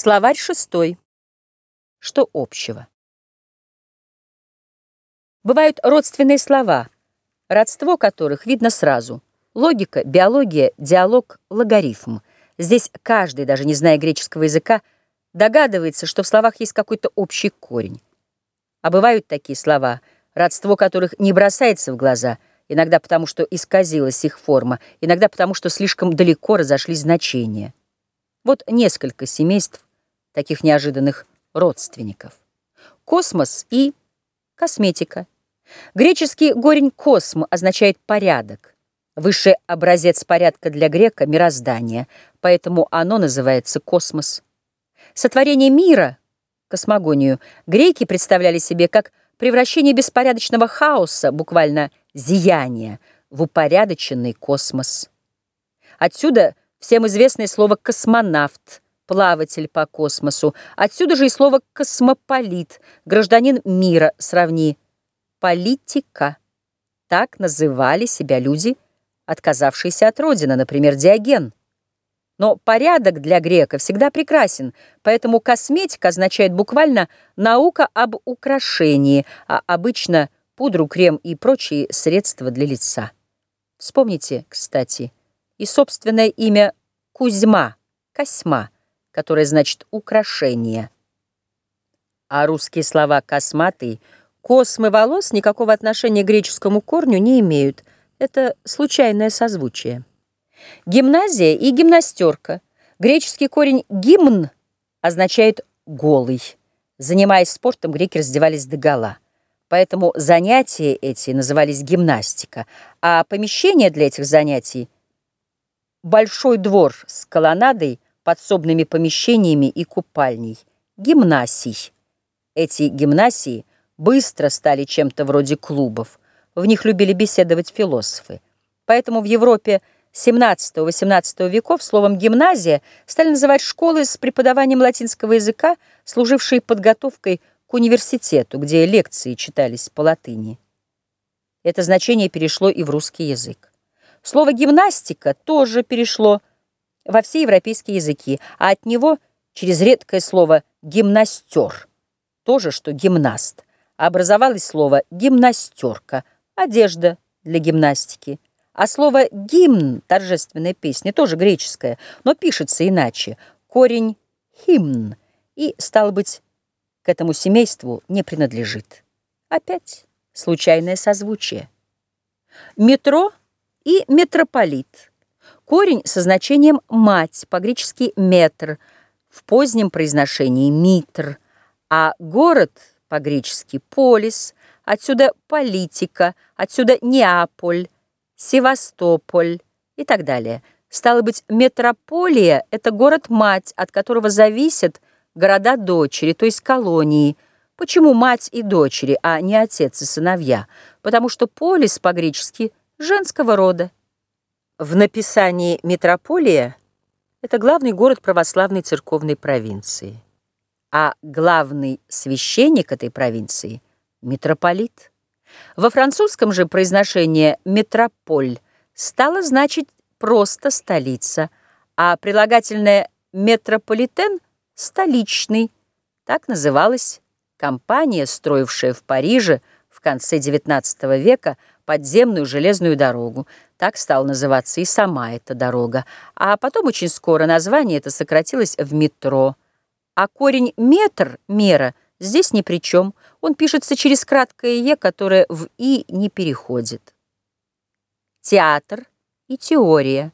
Словарь шестой. Что общего? Бывают родственные слова, родство которых видно сразу. Логика, биология, диалог, логарифм. Здесь каждый, даже не зная греческого языка, догадывается, что в словах есть какой-то общий корень. А бывают такие слова, родство которых не бросается в глаза, иногда потому, что исказилась их форма, иногда потому, что слишком далеко разошлись значения. Вот несколько семейств таких неожиданных родственников. Космос и косметика. Греческий горень «косм» означает «порядок». Высший образец порядка для грека — мироздание, поэтому оно называется космос. Сотворение мира, космогонию, греки представляли себе как превращение беспорядочного хаоса, буквально зияния, в упорядоченный космос. Отсюда всем известное слово «космонавт», плаватель по космосу. Отсюда же и слово «космополит», гражданин мира, сравни «политика». Так называли себя люди, отказавшиеся от родины, например, Диоген. Но порядок для грека всегда прекрасен, поэтому косметика означает буквально «наука об украшении», а обычно пудру, крем и прочие средства для лица. Вспомните, кстати, и собственное имя Кузьма, Косьма – которое значит «украшение». А русские слова «косматый», «космы волос» никакого отношения к греческому корню не имеют. Это случайное созвучие. Гимназия и гимнастерка. Греческий корень «гимн» означает «голый». Занимаясь спортом, греки раздевались догола. Поэтому занятия эти назывались гимнастика, а помещение для этих занятий – большой двор с колоннадой – подсобными помещениями и купальней, гимнасий. Эти гимнасии быстро стали чем-то вроде клубов. В них любили беседовать философы. Поэтому в Европе XVII-XVIII веков словом «гимназия» стали называть школы с преподаванием латинского языка, служившие подготовкой к университету, где лекции читались по латыни. Это значение перешло и в русский язык. Слово «гимнастика» тоже перешло во все европейские языки, а от него через редкое слово «гимнастер», то же, что «гимнаст», образовалось слово «гимнастерка», одежда для гимнастики. А слово «гимн» — торжественная песня, тоже греческое, но пишется иначе. Корень «химн» и, стало быть, к этому семейству не принадлежит. Опять случайное созвучие. Метро и метрополит — Корень со значением «мать», по-гречески «метр», в позднем произношении «митр», а город по-гречески «полис», отсюда «политика», отсюда «Неаполь», «Севастополь» и так далее. Стало быть, метрополия – это город-мать, от которого зависят города-дочери, то есть колонии. Почему мать и дочери, а не отец и сыновья? Потому что полис по-гречески женского рода. В написании «Метрополия» — это главный город православной церковной провинции, а главный священник этой провинции — митрополит. Во французском же произношение «метрополь» стало значить просто «столица», а прилагательное «метрополитен» — «столичный». Так называлась компания, строившая в Париже в конце XIX века подземную железную дорогу. Так стала называться и сама эта дорога. А потом очень скоро название это сократилось в метро. А корень «метр» — «мера» здесь ни при чем. Он пишется через краткое «е», которое в «и» не переходит. Театр и теория.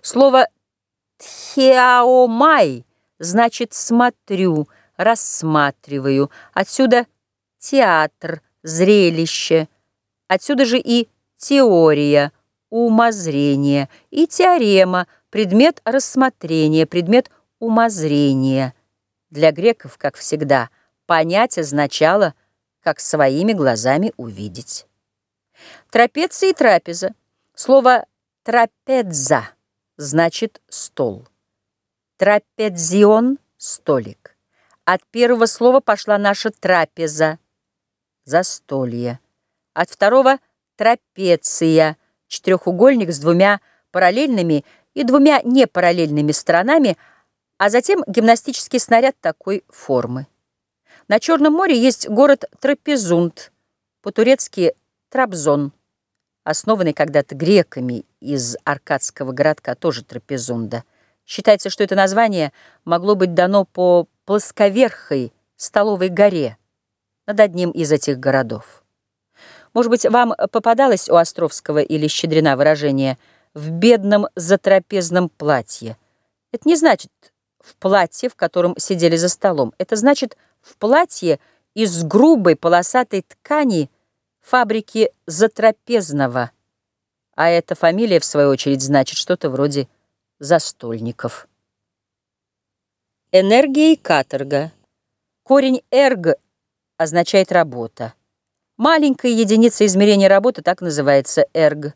Слово «тхеаомай» значит «смотрю», «рассматриваю». Отсюда театр, зрелище – Отсюда же и теория, умозрение, и теорема, предмет рассмотрения, предмет умозрения. Для греков, как всегда, понять означало, как своими глазами увидеть. Трапеция и трапеза. Слово «трапеза» значит «стол». Трапезион – столик. От первого слова пошла наша трапеза – застолье. От второго – трапеция, четырехугольник с двумя параллельными и двумя непараллельными сторонами, а затем гимнастический снаряд такой формы. На Черном море есть город Трапезунд, по-турецки Трабзон, основанный когда-то греками из аркадского городка, тоже Трапезунда. Считается, что это название могло быть дано по плосковерхой столовой горе над одним из этих городов. Может быть, вам попадалось у Островского или Щедрина выражение «в бедном затрапезном платье». Это не значит «в платье, в котором сидели за столом». Это значит «в платье из грубой полосатой ткани фабрики затрапезного». А эта фамилия, в свою очередь, значит что-то вроде «застольников». Энергия и каторга. Корень «эрг» означает «работа». Маленькая единица измерения работы так называется эрг.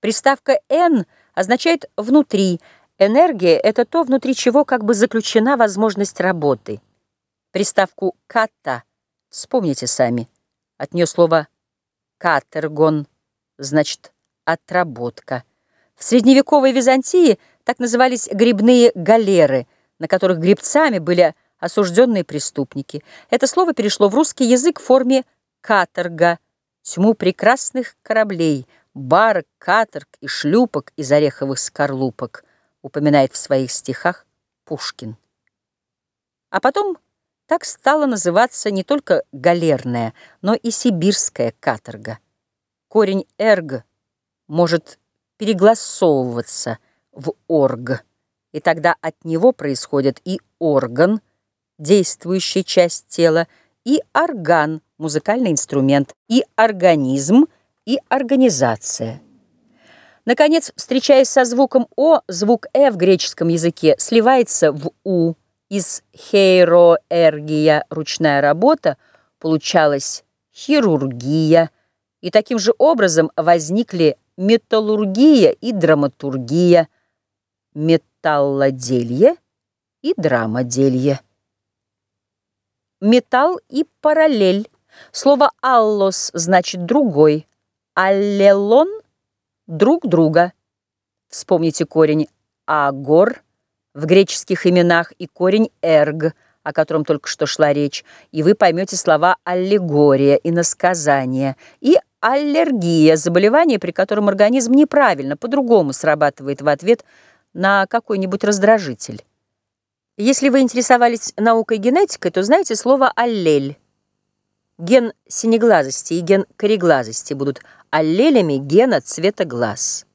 Приставка «н» означает «внутри». Энергия — это то, внутри чего как бы заключена возможность работы. Приставку «ката» вспомните сами. От нее слово «катергон» значит «отработка». В средневековой Византии так назывались грибные галеры, на которых грибцами были осужденные преступники. Это слово перешло в русский язык в форме «катергон» каторга, тьму прекрасных кораблей, барок, каторг и шлюпок из ореховых скорлупок, упоминает в своих стихах Пушкин. А потом так стала называться не только галерная, но и сибирская каторга. Корень «эрг» может перегласовываться в «орг», и тогда от него происходит и орган, действующая часть тела, и орган, музыкальный инструмент, и организм, и организация. Наконец, встречаясь со звуком «о», звук «э» в греческом языке сливается в «у». Из хейроэргия – ручная работа, получалась хирургия, и таким же образом возникли металлургия и драматургия, металлоделье и драмоделье. Металл и параллель. Слово «аллос» значит «другой», «аллелон» — «друг друга». Вспомните корень «агор» в греческих именах и корень «эрг», о котором только что шла речь, и вы поймете слова «аллегория» и «насказание», и аллергия – заболевание, при котором организм неправильно, по-другому срабатывает в ответ на какой-нибудь раздражитель. Если вы интересовались наукой генетикой, то знаете слово «аллель». Ген синеглазости и ген кореглазости будут аллелями гена цвета глаз.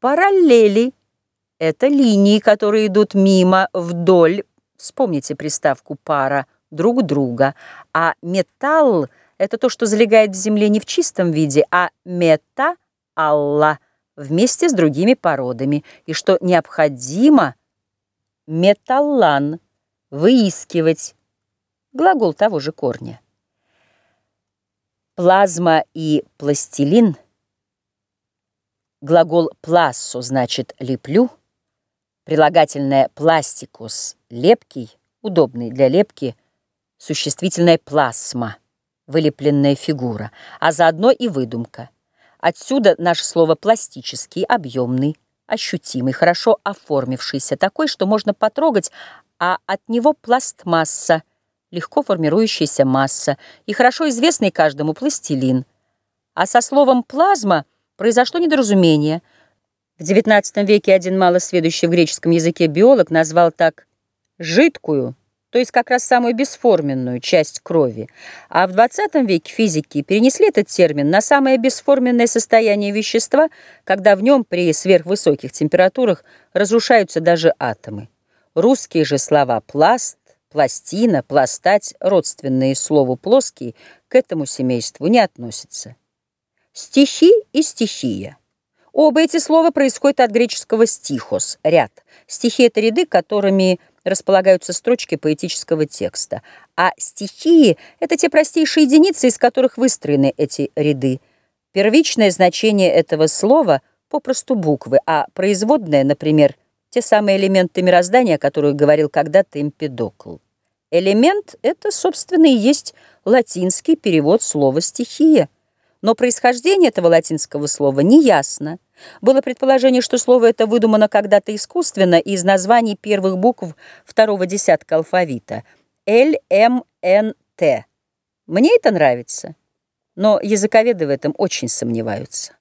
Параллели – это линии, которые идут мимо, вдоль, вспомните приставку «пара», друг друга, а металл – это то, что залегает в земле не в чистом виде, а мета-алла вместе с другими породами, и что необходимо – металлан – выискивать, глагол того же корня. Плазма и пластилин, глагол плассо значит леплю, прилагательное пластикус – лепкий, удобный для лепки, существительное плазма – вылепленная фигура, а заодно и выдумка. Отсюда наше слово пластический, объемный, ощутимый, хорошо оформившийся, такой, что можно потрогать, а от него пластмасса, легко формирующаяся масса, и хорошо известный каждому пластилин. А со словом «плазма» произошло недоразумение. В XIX веке один малосведущий в греческом языке биолог назвал так «жидкую», то есть как раз самую бесформенную часть крови. А в 20 веке физики перенесли этот термин на самое бесформенное состояние вещества, когда в нем при сверхвысоких температурах разрушаются даже атомы. Русские же слова «пласт», «пластина», «пластать», родственные слову «плоский», к этому семейству не относятся. Стихи и стихия. Оба эти слова происходят от греческого «стихос» — ряд. Стихи — это ряды, которыми располагаются строчки поэтического текста, а стихии — это те простейшие единицы, из которых выстроены эти ряды. Первичное значение этого слова — попросту буквы, а производное, например, те самые элементы мироздания, о которых говорил когда-то Эмпедокл. Элемент — это, собственно, и есть латинский перевод слова «стихия». Но происхождение этого латинского слова неясно. Было предположение, что слово это выдумано когда-то искусственно из названий первых букв второго десятка алфавита – Л, М, Н, Т. Мне это нравится, но языковеды в этом очень сомневаются.